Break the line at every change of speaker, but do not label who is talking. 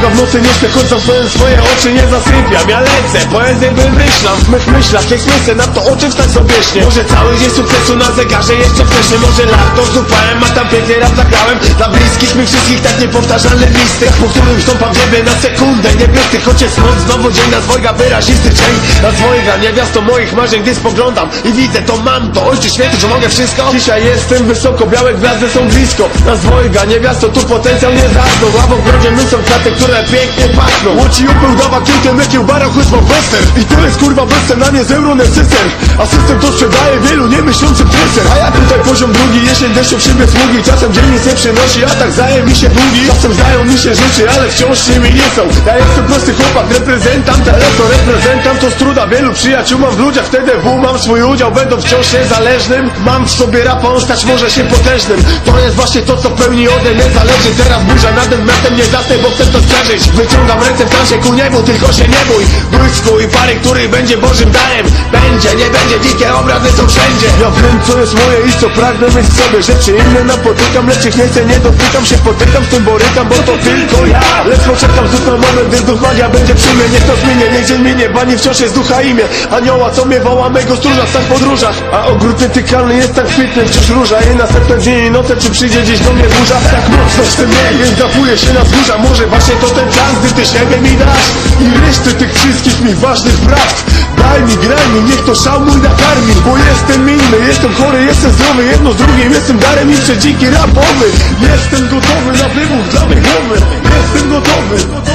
długa w nocy nie śpię, choć zasłonię swoje oczy nie zasypiam. Ja lecę, poezję wymyślam W mych myślach jak myślę na to o czym tak sobie śnie Może cały dzień sukcesu na zegarze jeszcze wcześniej. Może lato zupałem, a tam pięknie rap zagrałem. Dla bliskich mi wszystkich tak niepowtarzalne listy Po którym stąpam w niebie na sekundę. Niebiesty, choć jest noc, znowu dzień na dwojga wyrazisty dzień. Na dwojga niewiasto moich marzeń, gdy spoglądam I widzę to mam, to. Ojciec święty, że mogę wszystko. Dzisiaj jestem wysoko, białe gwiazdy są blisko. Na dwojga niewiasto, tu potencjał nie zasnął A w ogrodzie mnóstwo kwiatek, które pięknie pachną. Łoci upył dawa kilkiem mykił barok, choć mam western. I to jest kurwa western, a nie z euro system A system to sprzedaje wielu niemyślących treser A ja tutaj poziom drugi, jesień deszczu przybiec smugi Czasem dzień nic nie przynosi, a tak zaje mi się długi. Czasem się rzeczy, ale wciąż mi nie są. Ja jestem prosty chłopak, reprezentant, ale to reprezentant to struda. Wielu przyjaciół mam w ludziach, w TDW mam swój udział Będą wciąż niezależnym, mam w sobie rapa, on stać może się potężnym. To jest właśnie to, co w pełni ode mnie zależy. Teraz burza nad metem nie zasnę, bo chcę to przeżyć Wyciągam ręce w transie ku niebu, tylko się nie bój. Błysku i pary, który będzie Bożym darem. Będzie, nie będzie, dzikie obrazy są wszędzie. Ja wiem, co jest moje i co pragnę mieć w sobie. Rzeczy inne napotykam, lecz ich nie chcę, nie dotykam. Się Potykam, z tym borykam, bo to tylko ja. Lecz poczekam znów na moment, gdy duch magia będzie przy mnie. Niech to zmienie, niech dzień minie, bani wciąż jest ducha imię. Anioła, co mnie woła mego stróża w tak podróżach. A ogród nietykalny jest tak kwitny, wciąż róża. I następne dni i noce, czy przyjdzie gdzieś do mnie burza? Tak mocno chcę mieć, więc zapuję się na wzgórza. Może właśnie to ten czas, gdy ty siebie mi dasz. I resztę tych wszystkich mi ważnych prawd Daj mi, graj mi, niech to szał mój nakarmi. Bo jestem inny, jestem chory, jestem zdrowy. Jedno z drugim, jestem darem i przedziki rapowy. Jestem gotowy na wybuch dla mej głowy Jestem gotowy